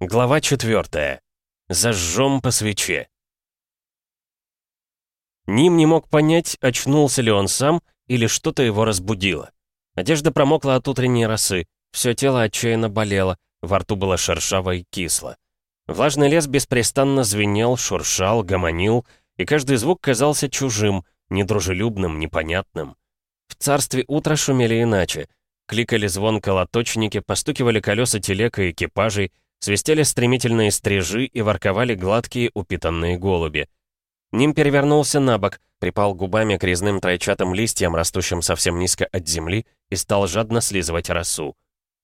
Глава 4. Зажжем по свече. Ним не мог понять, очнулся ли он сам или что-то его разбудило. Одежда промокла от утренней росы, все тело отчаянно болело, во рту было шершаво и кисло. Влажный лес беспрестанно звенел, шуршал, гомонил, и каждый звук казался чужим, недружелюбным, непонятным. В царстве утра шумели иначе. Кликали звон колоточники, постукивали колеса телег и экипажей, Свистели стремительные стрижи и ворковали гладкие упитанные голуби. Ним перевернулся на бок, припал губами к резным тройчатым листьям, растущим совсем низко от земли, и стал жадно слизывать росу.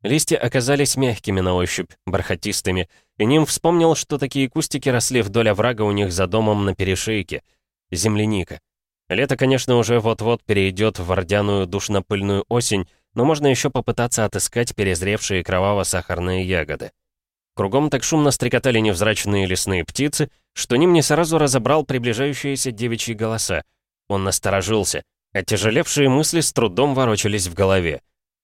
Листья оказались мягкими на ощупь, бархатистыми, и Ним вспомнил, что такие кустики росли вдоль оврага у них за домом на перешейке. Земляника. Лето, конечно, уже вот-вот перейдет в ордяную душно-пыльную осень, но можно еще попытаться отыскать перезревшие кроваво-сахарные ягоды. Кругом так шумно стрекотали невзрачные лесные птицы, что Ним не сразу разобрал приближающиеся девичьи голоса. Он насторожился. Оттяжелевшие мысли с трудом ворочались в голове.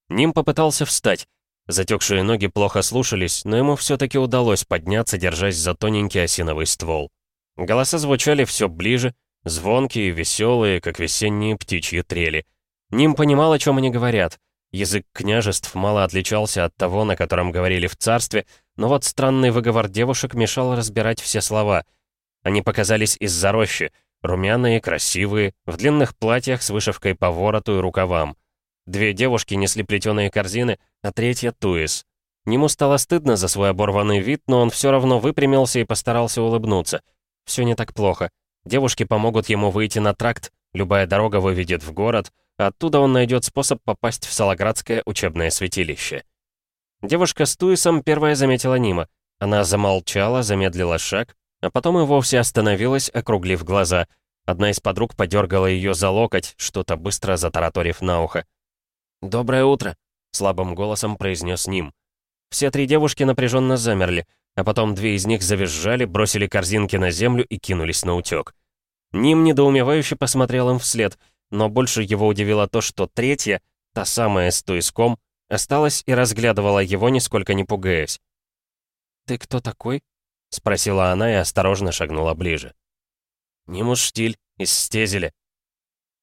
Ним попытался встать. Затекшие ноги плохо слушались, но ему все-таки удалось подняться, держась за тоненький осиновый ствол. Голоса звучали все ближе, звонкие, веселые, как весенние птичьи трели. Ним понимал, о чем они говорят. Язык княжеств мало отличался от того, на котором говорили в царстве, но вот странный выговор девушек мешал разбирать все слова. Они показались из-за рощи, румяные, красивые, в длинных платьях с вышивкой по вороту и рукавам. Две девушки несли плетеные корзины, а третья — туис. Нему стало стыдно за свой оборванный вид, но он все равно выпрямился и постарался улыбнуться. Все не так плохо. Девушки помогут ему выйти на тракт, любая дорога выведет в город, Оттуда он найдет способ попасть в Салаградское учебное святилище. Девушка с Туисом первая заметила Нима. Она замолчала, замедлила шаг, а потом и вовсе остановилась, округлив глаза. Одна из подруг подергала ее за локоть, что-то быстро затараторив на ухо. «Доброе утро», — слабым голосом произнес Ним. Все три девушки напряженно замерли, а потом две из них завизжали, бросили корзинки на землю и кинулись на утек. Ним недоумевающе посмотрел им вслед — но больше его удивило то, что третья, та самая с туиском, осталась и разглядывала его, нисколько не пугаясь. «Ты кто такой?» — спросила она и осторожно шагнула ближе. «Нимус Штиль, из Стезеля».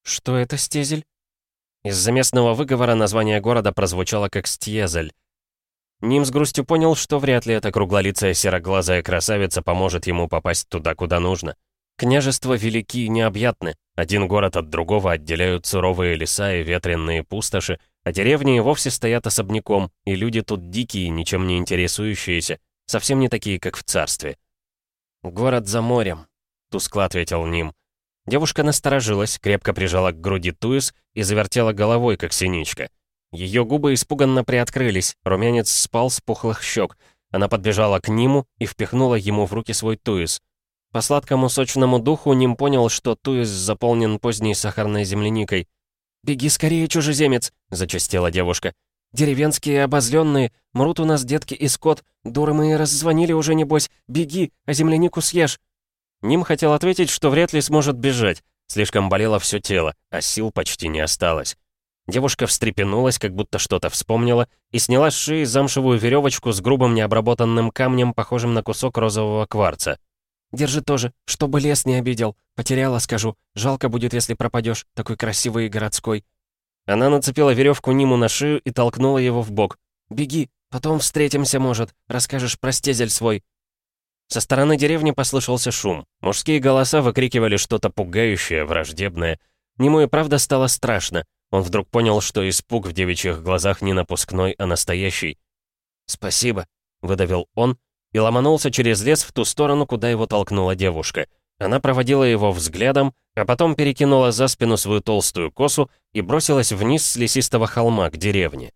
«Что это Стезель?» Из-за местного выговора название города прозвучало как Стьезель. Ним с грустью понял, что вряд ли эта круглолицая сероглазая красавица поможет ему попасть туда, куда нужно. Княжества велики и необъятны. Один город от другого отделяют суровые леса и ветренные пустоши, а деревни и вовсе стоят особняком, и люди тут дикие, ничем не интересующиеся, совсем не такие, как в царстве. «Город за морем», — тускло ответил Ним. Девушка насторожилась, крепко прижала к груди туис и завертела головой, как синичка. Ее губы испуганно приоткрылись, румянец спал с пухлых щек. Она подбежала к Ниму и впихнула ему в руки свой туис. По сладкому сочному духу Ним понял, что туис заполнен поздней сахарной земляникой. «Беги скорее, чужеземец!» — зачастила девушка. «Деревенские обозленные, мрут у нас детки и скот, дуры мы и раззвонили уже, небось. Беги, а землянику съешь!» Ним хотел ответить, что вряд ли сможет бежать. Слишком болело все тело, а сил почти не осталось. Девушка встрепенулась, как будто что-то вспомнила, и сняла с шеи замшевую веревочку с грубым необработанным камнем, похожим на кусок розового кварца. Держи тоже, чтобы лес не обидел. Потеряла, скажу. Жалко будет, если пропадешь, такой красивый и городской». Она нацепила веревку Ниму на шею и толкнула его в бок. «Беги, потом встретимся, может. Расскажешь про стезель свой». Со стороны деревни послышался шум. Мужские голоса выкрикивали что-то пугающее, враждебное. Ниму и правда стало страшно. Он вдруг понял, что испуг в девичьих глазах не напускной, а настоящий. «Спасибо», — выдавил он и ломанулся через лес в ту сторону, куда его толкнула девушка. Она проводила его взглядом, а потом перекинула за спину свою толстую косу и бросилась вниз с лесистого холма к деревне.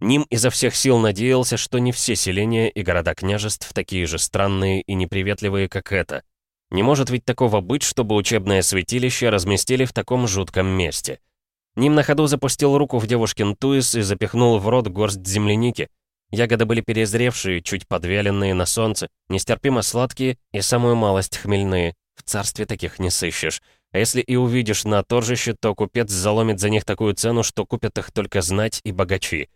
Ним изо всех сил надеялся, что не все селения и города княжеств такие же странные и неприветливые, как это. Не может ведь такого быть, чтобы учебное святилище разместили в таком жутком месте. Ним на ходу запустил руку в девушкин туис и запихнул в рот горсть земляники, Ягоды были перезревшие, чуть подвяленные на солнце, нестерпимо сладкие и самую малость хмельные. В царстве таких не сыщешь. А если и увидишь на торжище, то купец заломит за них такую цену, что купят их только знать и богачи.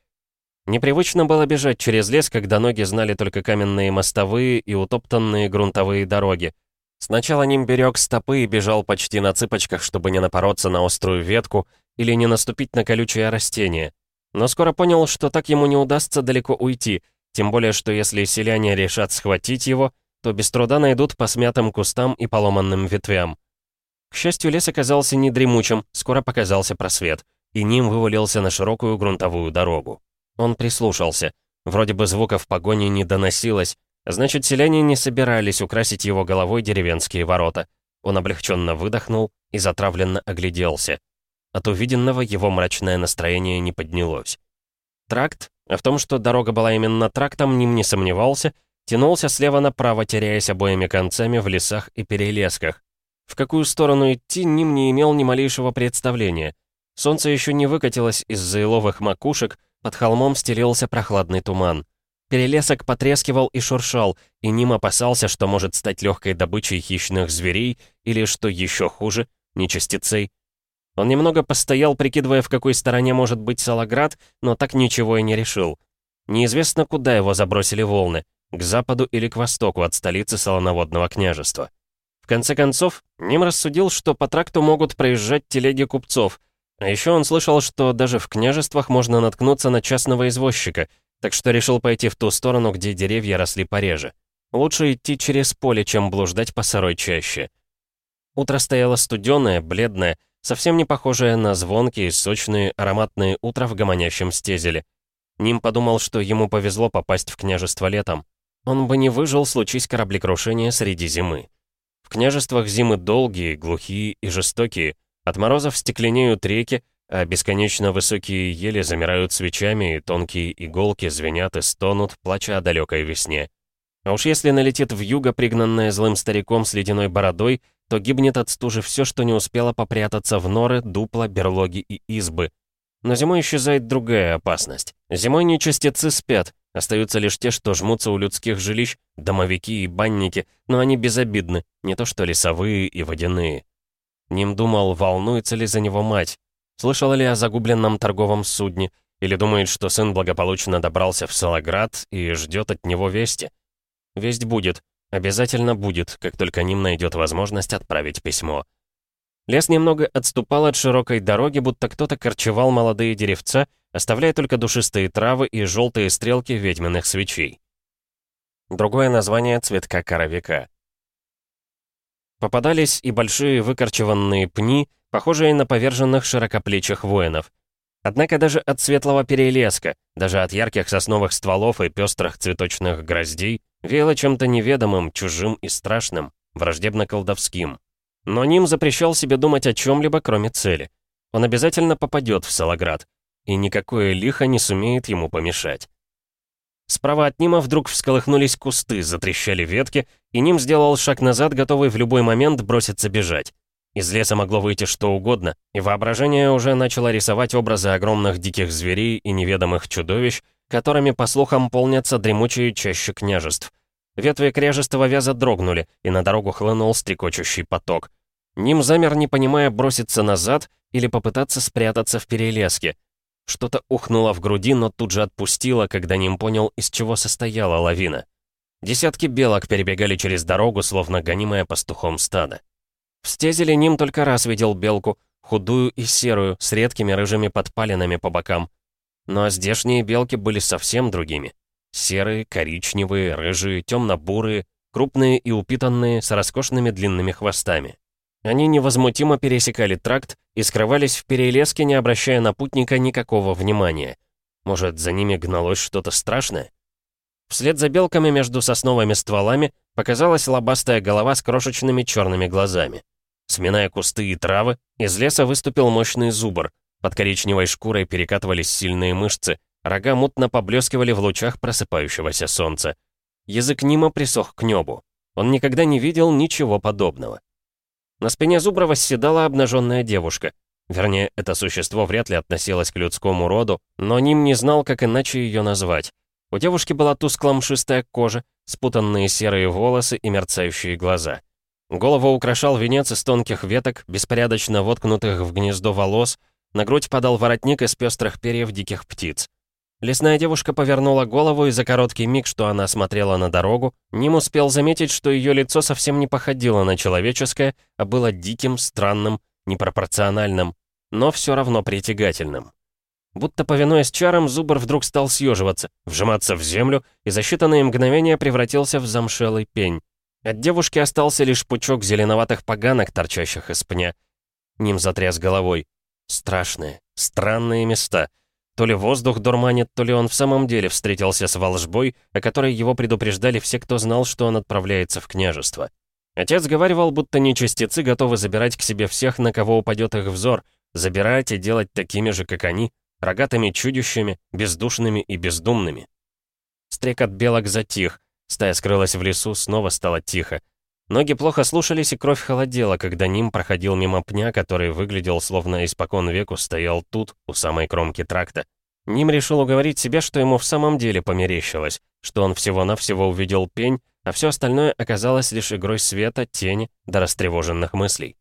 Непривычно было бежать через лес, когда ноги знали только каменные мостовые и утоптанные грунтовые дороги. Сначала Ним берег стопы и бежал почти на цыпочках, чтобы не напороться на острую ветку или не наступить на колючее растение. Но скоро понял, что так ему не удастся далеко уйти, тем более, что если селяне решат схватить его, то без труда найдут по смятым кустам и поломанным ветвям. К счастью, лес оказался недремучим, скоро показался просвет, и Ним вывалился на широкую грунтовую дорогу. Он прислушался. Вроде бы звуков погони не доносилось, значит, селяне не собирались украсить его головой деревенские ворота. Он облегченно выдохнул и затравленно огляделся. От увиденного его мрачное настроение не поднялось. Тракт, а в том, что дорога была именно трактом, Ним не сомневался, тянулся слева направо, теряясь обоими концами в лесах и перелесках. В какую сторону идти, Ним не имел ни малейшего представления. Солнце еще не выкатилось из-за макушек, под холмом стелился прохладный туман. Перелесок потрескивал и шуршал, и Ним опасался, что может стать легкой добычей хищных зверей или, что еще хуже, нечастицей. Он немного постоял, прикидывая, в какой стороне может быть Салаград, но так ничего и не решил. Неизвестно, куда его забросили волны, к западу или к востоку от столицы Солоноводного княжества. В конце концов, Ним рассудил, что по тракту могут проезжать телеги купцов, а еще он слышал, что даже в княжествах можно наткнуться на частного извозчика, так что решил пойти в ту сторону, где деревья росли пореже. Лучше идти через поле, чем блуждать по сырой чаще. Утро стояло студеное, бледное, совсем не похожее на звонкие, сочные, ароматные утра в гомонящем стезеле. Ним подумал, что ему повезло попасть в княжество летом. Он бы не выжил, случись кораблекрушение среди зимы. В княжествах зимы долгие, глухие и жестокие — от морозов стекленеют реки, а бесконечно высокие ели замирают свечами, и тонкие иголки звенят и стонут, плача о далекой весне. А уж если налетит в юго, пригнанное злым стариком с ледяной бородой, то гибнет от стужи все, что не успело попрятаться в норы, дупла, берлоги и избы. Но зимой исчезает другая опасность. Зимой нечастицы спят, остаются лишь те, что жмутся у людских жилищ, домовики и банники, но они безобидны, не то что лесовые и водяные. Ним думал, волнуется ли за него мать. Слышала ли о загубленном торговом судне? Или думает, что сын благополучно добрался в Салаград и ждет от него вести? Весть будет. Обязательно будет, как только Ним найдет возможность отправить письмо. Лес немного отступал от широкой дороги, будто кто-то корчевал молодые деревца, оставляя только душистые травы и желтые стрелки ведьминых свечей. Другое название цветка коровика. Попадались и большие выкорчеванные пни, похожие на поверженных широкоплечих воинов. Однако даже от светлого перелеска, даже от ярких сосновых стволов и пестрых цветочных гроздей, веяло чем-то неведомым, чужим и страшным, враждебно-колдовским. Но Ним запрещал себе думать о чем-либо, кроме цели. Он обязательно попадет в Салаград, и никакое лихо не сумеет ему помешать. Справа от Нима вдруг всколыхнулись кусты, затрещали ветки, и Ним сделал шаг назад, готовый в любой момент броситься бежать. Из леса могло выйти что угодно, и воображение уже начало рисовать образы огромных диких зверей и неведомых чудовищ, которыми, по слухам, полнятся дремучие чаще княжеств. Ветви кряжестого вяза дрогнули, и на дорогу хлынул стрекочущий поток. Ним замер, не понимая, броситься назад или попытаться спрятаться в перелеске — что-то ухнуло в груди, но тут же отпустило, когда Ним понял, из чего состояла лавина. Десятки белок перебегали через дорогу, словно гонимая пастухом стада. В стезеле Ним только раз видел белку, худую и серую, с редкими рыжими подпалинами по бокам. Но здешние белки были совсем другими. Серые, коричневые, рыжие, темно-бурые, крупные и упитанные, с роскошными длинными хвостами. Они невозмутимо пересекали тракт и скрывались в перелеске, не обращая на путника никакого внимания. Может, за ними гналось что-то страшное? Вслед за белками между сосновыми стволами показалась лобастая голова с крошечными черными глазами. Сминая кусты и травы, из леса выступил мощный зубр. Под коричневой шкурой перекатывались сильные мышцы, рога мутно поблескивали в лучах просыпающегося солнца. Язык Нима присох к небу. Он никогда не видел ничего подобного. На спине зубра восседала обнаженная девушка. Вернее, это существо вряд ли относилось к людскому роду, но Ним не знал, как иначе ее назвать. У девушки была тускло-мшистая кожа, спутанные серые волосы и мерцающие глаза. Голову украшал венец из тонких веток, беспорядочно воткнутых в гнездо волос, на грудь падал воротник из пестрых перьев диких птиц. Лесная девушка повернула голову, и за короткий миг, что она смотрела на дорогу, Ним успел заметить, что ее лицо совсем не походило на человеческое, а было диким, странным, непропорциональным, но все равно притягательным. Будто повинуясь чарам, Зубр вдруг стал съеживаться, вжиматься в землю и за считанные мгновения превратился в замшелый пень. От девушки остался лишь пучок зеленоватых поганок, торчащих из пня. Ним затряс головой. Страшные, странные места — то ли воздух дурманит, то ли он в самом деле встретился с волжбой, о которой его предупреждали все, кто знал, что он отправляется в княжество. Отец говаривал, будто нечистецы готовы забирать к себе всех, на кого упадет их взор, забирать и делать такими же, как они, рогатыми чудищами, бездушными и бездумными. Стрек от белок затих, стая скрылась в лесу, снова стало тихо. Ноги плохо слушались, и кровь холодела, когда Ним проходил мимо пня, который выглядел, словно испокон веку стоял тут, у самой кромки тракта. Ним решил уговорить себя, что ему в самом деле померещилось, что он всего-навсего увидел пень, а все остальное оказалось лишь игрой света, тени до растревоженных мыслей.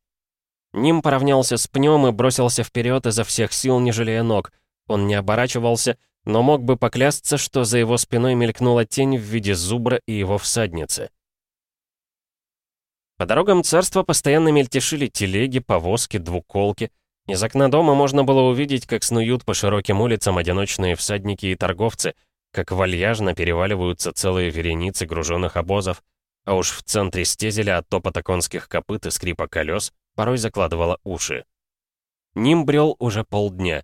Ним поравнялся с пнем и бросился вперед изо всех сил, не жалея ног. Он не оборачивался, но мог бы поклясться, что за его спиной мелькнула тень в виде зубра и его всадницы. По дорогам царства постоянно мельтешили телеги, повозки, двуколки. Из окна дома можно было увидеть, как снуют по широким улицам одиночные всадники и торговцы, как вальяжно переваливаются целые вереницы груженных обозов, а уж в центре стезеля от топота конских копыт и скрипа колес порой закладывало уши. Ним брел уже полдня.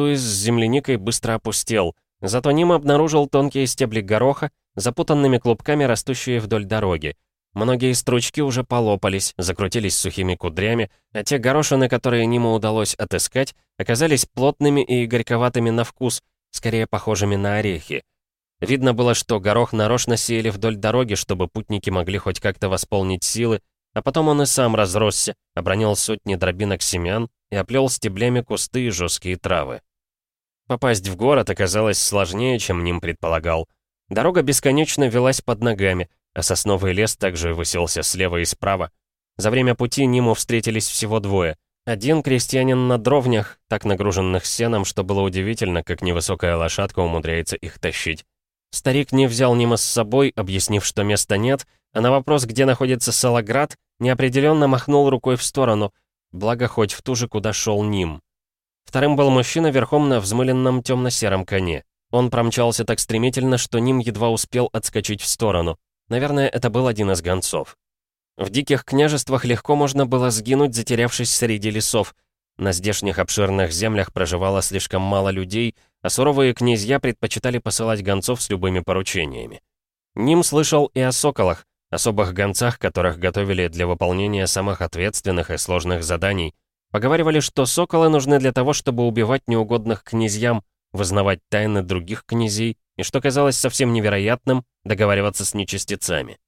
Туис с земляникой быстро опустел, зато Ним обнаружил тонкие стебли гороха, запутанными клубками растущие вдоль дороги, Многие стручки уже полопались, закрутились сухими кудрями, а те горошины, которые Ниму удалось отыскать, оказались плотными и горьковатыми на вкус, скорее похожими на орехи. Видно было, что горох нарочно сеяли вдоль дороги, чтобы путники могли хоть как-то восполнить силы, а потом он и сам разросся, обронил сотни дробинок семян и оплел стеблями кусты и жесткие травы. Попасть в город оказалось сложнее, чем Ним предполагал. Дорога бесконечно велась под ногами, а сосновый лес также высился слева и справа. За время пути Ниму встретились всего двое. Один крестьянин на дровнях, так нагруженных сеном, что было удивительно, как невысокая лошадка умудряется их тащить. Старик не взял Нима с собой, объяснив, что места нет, а на вопрос, где находится Салаград, неопределенно махнул рукой в сторону, благо хоть в ту же, куда шел Ним. Вторым был мужчина верхом на взмыленном темно-сером коне. Он промчался так стремительно, что Ним едва успел отскочить в сторону. Наверное, это был один из гонцов. В диких княжествах легко можно было сгинуть, затерявшись среди лесов. На здешних обширных землях проживало слишком мало людей, а суровые князья предпочитали посылать гонцов с любыми поручениями. Ним слышал и о соколах, особых гонцах, которых готовили для выполнения самых ответственных и сложных заданий. Поговаривали, что соколы нужны для того, чтобы убивать неугодных князьям, вызнавать тайны других князей и, что казалось совсем невероятным, договариваться с нечистецами.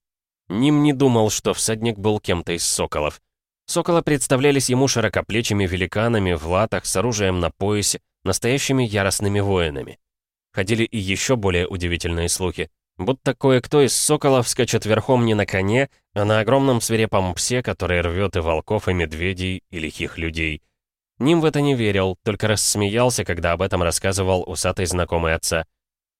Ним не думал, что всадник был кем-то из соколов. Соколы представлялись ему широкоплечими великанами в латах с оружием на поясе, настоящими яростными воинами. Ходили и еще более удивительные слухи. Будто кое-кто из соколов скачет верхом не на коне, а на огромном свирепом псе, который рвет и волков, и медведей, и лихих людей. Ним в это не верил, только рассмеялся, когда об этом рассказывал усатый знакомый отца.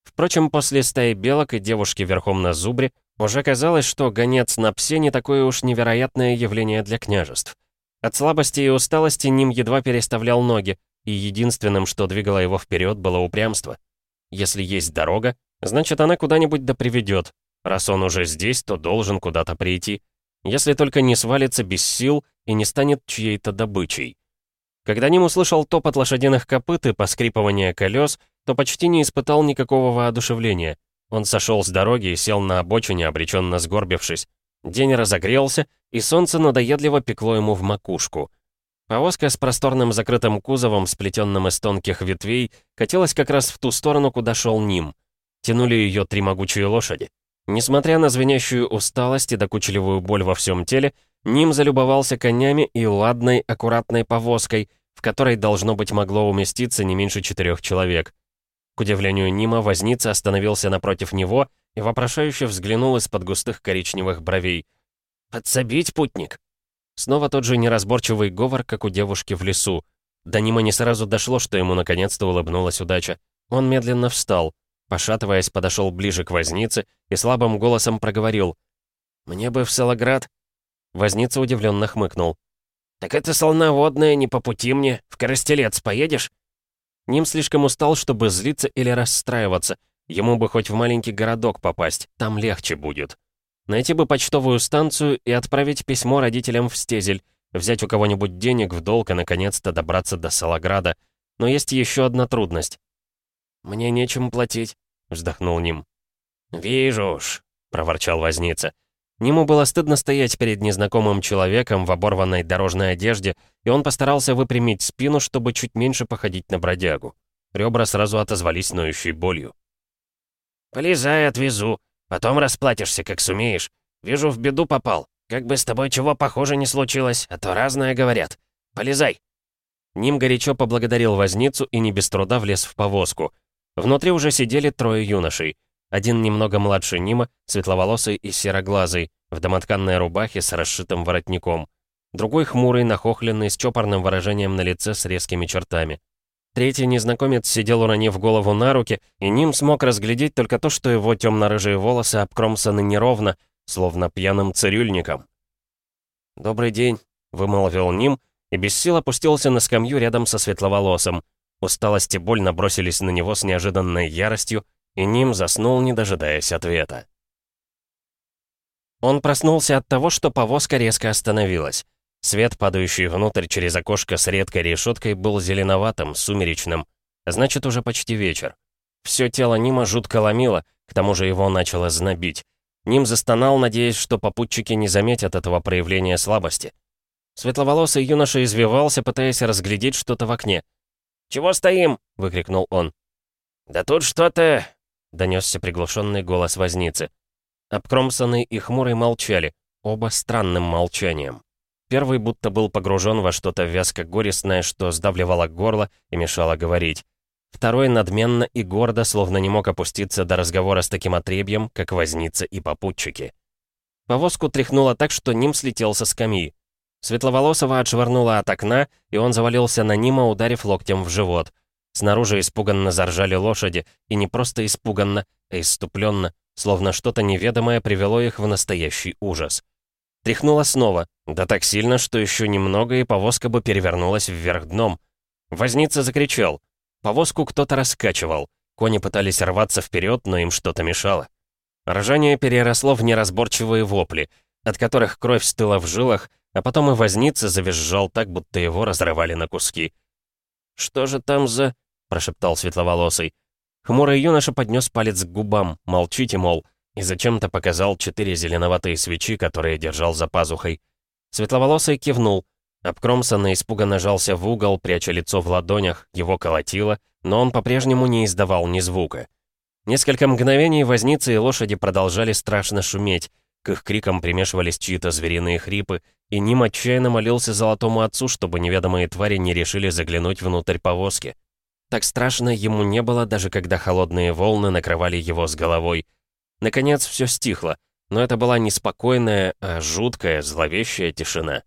Впрочем, после стаи белок и девушки верхом на зубре, уже казалось, что гонец на псе не такое уж невероятное явление для княжеств. От слабости и усталости Ним едва переставлял ноги, и единственным, что двигало его вперед, было упрямство. Если есть дорога, значит она куда-нибудь да приведет. Раз он уже здесь, то должен куда-то прийти. Если только не свалится без сил и не станет чьей-то добычей. Когда Ним услышал топот лошадиных копыт и поскрипывание колес, то почти не испытал никакого воодушевления. Он сошел с дороги и сел на обочине, обреченно сгорбившись. День разогрелся, и солнце надоедливо пекло ему в макушку. Повозка с просторным закрытым кузовом, сплетенным из тонких ветвей, катилась как раз в ту сторону, куда шел Ним. Тянули ее три могучие лошади. Несмотря на звенящую усталость и докучливую боль во всем теле, Ним залюбовался конями и ладной, аккуратной повозкой, в которой должно быть могло уместиться не меньше четырех человек. К удивлению Нима, возница остановился напротив него и вопрошающе взглянул из-под густых коричневых бровей. «Подсобить, путник!» Снова тот же неразборчивый говор, как у девушки в лесу. До Нима не сразу дошло, что ему наконец-то улыбнулась удача. Он медленно встал, пошатываясь, подошел ближе к вознице и слабым голосом проговорил. «Мне бы в Салаград». Возница удивленно хмыкнул. «Так это солноводное, не по пути мне. В Коростелец поедешь?» Ним слишком устал, чтобы злиться или расстраиваться. Ему бы хоть в маленький городок попасть, там легче будет. Найти бы почтовую станцию и отправить письмо родителям в Стезель, взять у кого-нибудь денег в долг и, наконец-то, добраться до Салаграда. Но есть еще одна трудность. «Мне нечем платить», — вздохнул Ним. «Вижу уж», — проворчал возница. Ниму было стыдно стоять перед незнакомым человеком в оборванной дорожной одежде, и он постарался выпрямить спину, чтобы чуть меньше походить на бродягу. Ребра сразу отозвались ноющей болью. «Полезай, отвезу. Потом расплатишься, как сумеешь. Вижу, в беду попал. Как бы с тобой чего похоже не случилось, а то разное говорят. Полезай!» Ним горячо поблагодарил возницу и не без труда влез в повозку. Внутри уже сидели трое юношей. Один немного младше Нима, светловолосый и сероглазый, в домотканной рубахе с расшитым воротником. Другой хмурый, нахохленный, с чопорным выражением на лице с резкими чертами. Третий незнакомец сидел, уронив голову на руки, и Ним смог разглядеть только то, что его темно-рыжие волосы обкромсаны неровно, словно пьяным цирюльником. «Добрый день», — вымолвил Ним, и без сил опустился на скамью рядом со светловолосым. Усталость и боль набросились на него с неожиданной яростью, и Ним заснул, не дожидаясь ответа. Он проснулся от того, что повозка резко остановилась. Свет, падающий внутрь через окошко с редкой решеткой, был зеленоватым, сумеречным. Значит, уже почти вечер. Все тело Нима жутко ломило, к тому же его начало знобить. Ним застонал, надеясь, что попутчики не заметят этого проявления слабости. Светловолосый юноша извивался, пытаясь разглядеть что-то в окне. «Чего стоим?» — выкрикнул он. «Да тут что-то...» — донесся приглушенный голос возницы. Обкромсанный и хмурый молчали, оба странным молчанием. Первый будто был погружен во что-то вязко-горестное, что сдавливало горло и мешало говорить. Второй надменно и гордо, словно не мог опуститься до разговора с таким отребьем, как возница и попутчики. Повозку тряхнуло так, что Ним слетел со скамьи. Светловолосого отшвырнуло от окна, и он завалился на Нима, ударив локтем в живот. Снаружи испуганно заржали лошади, и не просто испуганно, а иступленно, словно что-то неведомое привело их в настоящий ужас. Тряхнуло снова, да так сильно, что еще немного, и повозка бы перевернулась вверх дном. Возница закричал. Повозку кто-то раскачивал. Кони пытались рваться вперед, но им что-то мешало. Ржание переросло в неразборчивые вопли, от которых кровь стыла в жилах, а потом и возница завизжал так, будто его разрывали на куски. «Что же там за...» — прошептал светловолосый. Хмурый юноша поднес палец к губам, молчите, мол, и зачем-то показал четыре зеленоватые свечи, которые держал за пазухой. Светловолосый кивнул. Обкромсанно испуганно жался в угол, пряча лицо в ладонях, его колотило, но он по-прежнему не издавал ни звука. Несколько мгновений возницы и лошади продолжали страшно шуметь, к их крикам примешивались чьи-то звериные хрипы, и Ним отчаянно молился золотому отцу, чтобы неведомые твари не решили заглянуть внутрь повозки. Так страшно ему не было, даже когда холодные волны накрывали его с головой. Наконец все стихло, но это была не спокойная, а жуткая, зловещая тишина.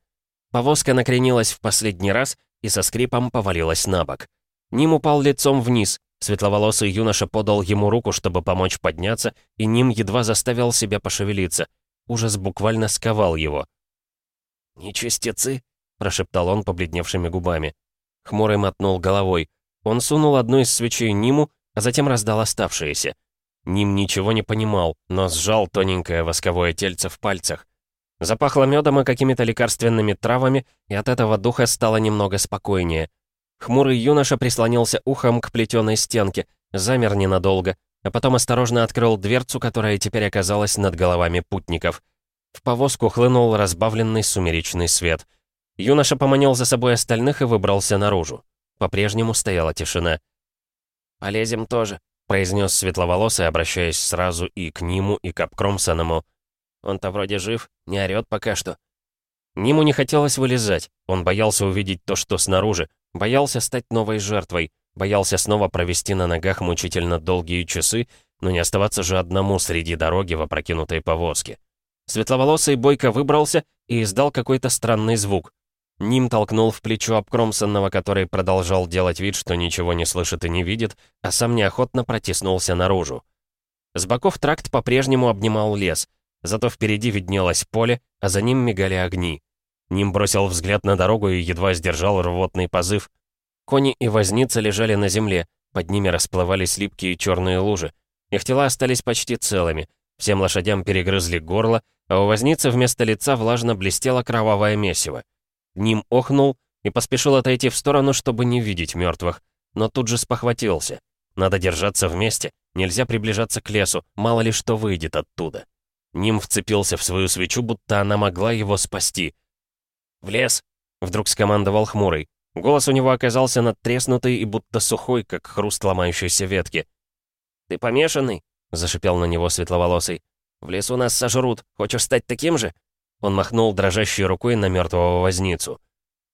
Повозка накренилась в последний раз и со скрипом повалилась на бок. Ним упал лицом вниз, светловолосый юноша подал ему руку, чтобы помочь подняться, и Ним едва заставил себя пошевелиться. Ужас буквально сковал его. «Нечистецы?» — прошептал он побледневшими губами. Хмурый мотнул головой. Он сунул одну из свечей Ниму, а затем раздал оставшиеся. Ним ничего не понимал, но сжал тоненькое восковое тельце в пальцах. Запахло медом и какими-то лекарственными травами, и от этого духа стало немного спокойнее. Хмурый юноша прислонился ухом к плетеной стенке, замер ненадолго, а потом осторожно открыл дверцу, которая теперь оказалась над головами путников. В повозку хлынул разбавленный сумеречный свет. Юноша поманил за собой остальных и выбрался наружу. По-прежнему стояла тишина. «Полезем тоже», — произнес светловолосый, обращаясь сразу и к Ниму, и к Апкромсоному. «Он-то вроде жив, не орёт пока что». Ниму не хотелось вылезать, он боялся увидеть то, что снаружи, боялся стать новой жертвой, боялся снова провести на ногах мучительно долгие часы, но не оставаться же одному среди дороги в опрокинутой повозке. Светловолосый бойко выбрался и издал какой-то странный звук. Ним толкнул в плечо обкромсанного, который продолжал делать вид, что ничего не слышит и не видит, а сам неохотно протиснулся наружу. С боков тракт по-прежнему обнимал лес, зато впереди виднелось поле, а за ним мигали огни. Ним бросил взгляд на дорогу и едва сдержал рвотный позыв. Кони и возница лежали на земле, под ними расплывались липкие черные лужи. Их тела остались почти целыми, всем лошадям перегрызли горло, а у возницы вместо лица влажно блестело кровавое месиво. Ним охнул и поспешил отойти в сторону, чтобы не видеть мертвых, но тут же спохватился. Надо держаться вместе, нельзя приближаться к лесу, мало ли что выйдет оттуда. Ним вцепился в свою свечу, будто она могла его спасти. «В лес!» — вдруг скомандовал хмурый. Голос у него оказался надтреснутый и будто сухой, как хруст ломающейся ветки. «Ты помешанный?» — зашипел на него светловолосый. «В лесу нас сожрут. Хочешь стать таким же?» Он махнул дрожащей рукой на мертвого возницу.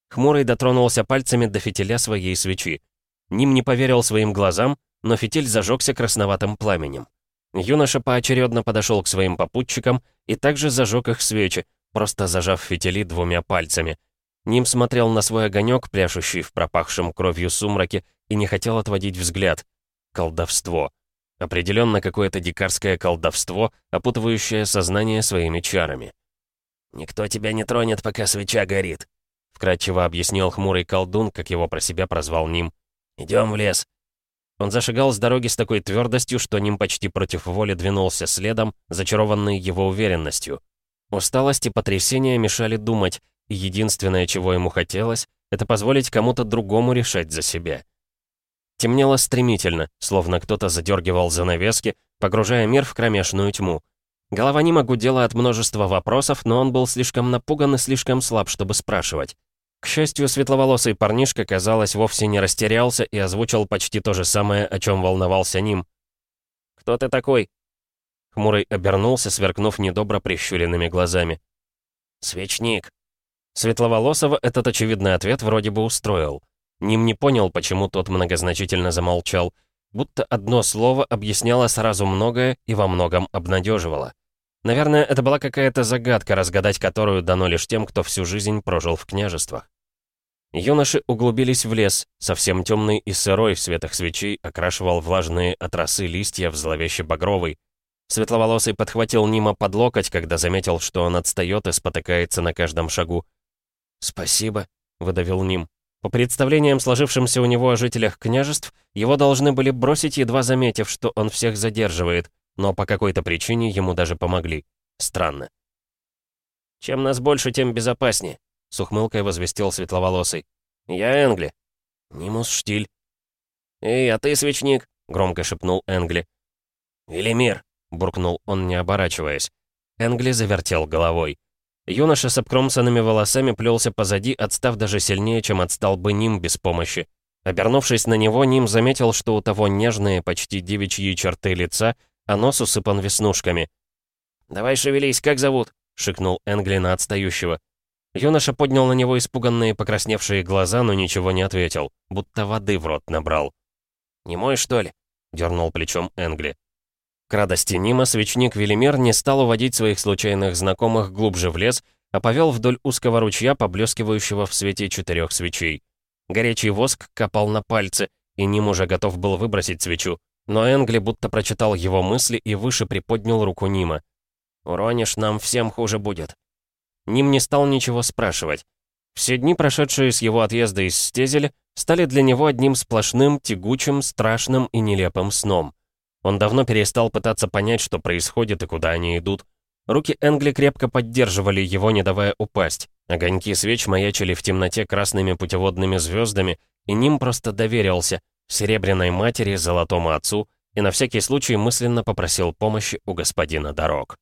Хмурый дотронулся пальцами до фитиля своей свечи. Ним не поверил своим глазам, но фитиль зажегся красноватым пламенем. Юноша поочередно подошел к своим попутчикам и также зажег их свечи, просто зажав фитили двумя пальцами. Ним смотрел на свой огонек, пляшущий в пропахшем кровью сумраке, и не хотел отводить взгляд. Колдовство. Определенно какое-то дикарское колдовство, опутывающее сознание своими чарами. «Никто тебя не тронет, пока свеча горит», — вкратчиво объяснил хмурый колдун, как его про себя прозвал Ним. «Идем в лес». Он зашагал с дороги с такой твердостью, что Ним почти против воли двинулся следом, зачарованный его уверенностью. Усталость и потрясение мешали думать, единственное, чего ему хотелось, это позволить кому-то другому решать за себя. Темнело стремительно, словно кто-то задергивал занавески, погружая мир в кромешную тьму. Голова Нима гудела от множества вопросов, но он был слишком напуган и слишком слаб, чтобы спрашивать. К счастью, светловолосый парнишка, казалось, вовсе не растерялся и озвучил почти то же самое, о чем волновался Ним. «Кто ты такой?» Хмурый обернулся, сверкнув недобро прищуренными глазами. «Свечник». Светловолосого этот очевидный ответ вроде бы устроил. Ним не понял, почему тот многозначительно замолчал, будто одно слово объясняло сразу многое и во многом обнадеживало. Наверное, это была какая-то загадка, разгадать которую дано лишь тем, кто всю жизнь прожил в княжествах. Юноши углубились в лес, совсем темный и сырой в светах свечей окрашивал влажные от росы листья в зловеще багровый. Светловолосый подхватил Нима под локоть, когда заметил, что он отстает и спотыкается на каждом шагу. «Спасибо», — выдавил Ним. По представлениям, сложившимся у него о жителях княжеств, его должны были бросить, едва заметив, что он всех задерживает но по какой-то причине ему даже помогли. Странно. «Чем нас больше, тем безопаснее», — с ухмылкой возвестил светловолосый. «Я Энгли». «Нимус Штиль». «Эй, а ты свечник», — громко шепнул Энгли. «Велимир», — буркнул он, не оборачиваясь. Энгли завертел головой. Юноша с обкромсанными волосами плелся позади, отстав даже сильнее, чем отстал бы Ним без помощи. Обернувшись на него, Ним заметил, что у того нежные, почти девичьи черты лица — а нос усыпан веснушками. «Давай шевелись, как зовут?» — шикнул Энгли на отстающего. Юноша поднял на него испуганные покрасневшие глаза, но ничего не ответил, будто воды в рот набрал. «Не мой, что ли?» — дернул плечом Энгли. К радости Нима свечник Велимир не стал уводить своих случайных знакомых глубже в лес, а повел вдоль узкого ручья, поблескивающего в свете четырех свечей. Горячий воск капал на пальцы, и Ним уже готов был выбросить свечу, но Энгли будто прочитал его мысли и выше приподнял руку Нима. «Уронишь, нам всем хуже будет». Ним не стал ничего спрашивать. Все дни, прошедшие с его отъезда из Стезеля, стали для него одним сплошным, тягучим, страшным и нелепым сном. Он давно перестал пытаться понять, что происходит и куда они идут. Руки Энгли крепко поддерживали его, не давая упасть. Огоньки свеч маячили в темноте красными путеводными звездами, и Ним просто доверился, Серебряной матери, Золотому Отцу и на всякий случай мысленно попросил помощи у господина дорог.